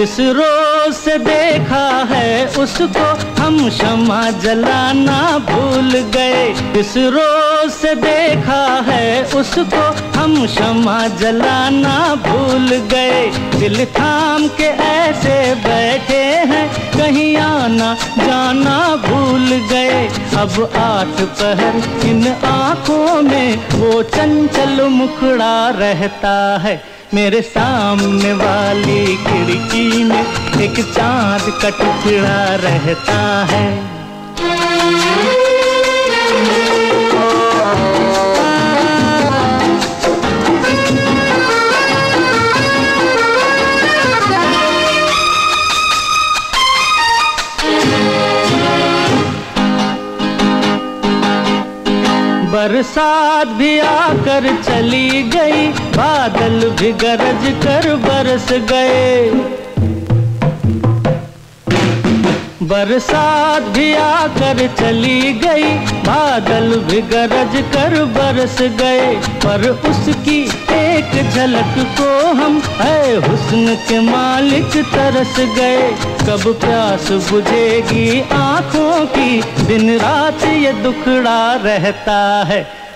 जिस रोज से देखा है उसको हम क्षमा जलाना भूल गए। जिस रोज से देखा है उसको हम क्षमा जलाना भूल गए। दिल थाम के ऐसे बैठे हैं, कहीं आना जाना भूल गए। अब आठ पहर इन आँखों में वो चंचल मुखड़ा रहता है। मेरे सामने वाली खिड़की में एक चाँद का टुकड़ा रहता है। बरसात भी आकर चली गई, बादल भी गरज कर बरस गए। बरसात भी आकर चली गई, बादल भी गरज कर बरस गए, पर उसकी झलक को हम, है हुस्न के मालिक, तरस गए। कब प्यास बुझेगी आँखों की? दिन रात ये दुखड़ा रहता है।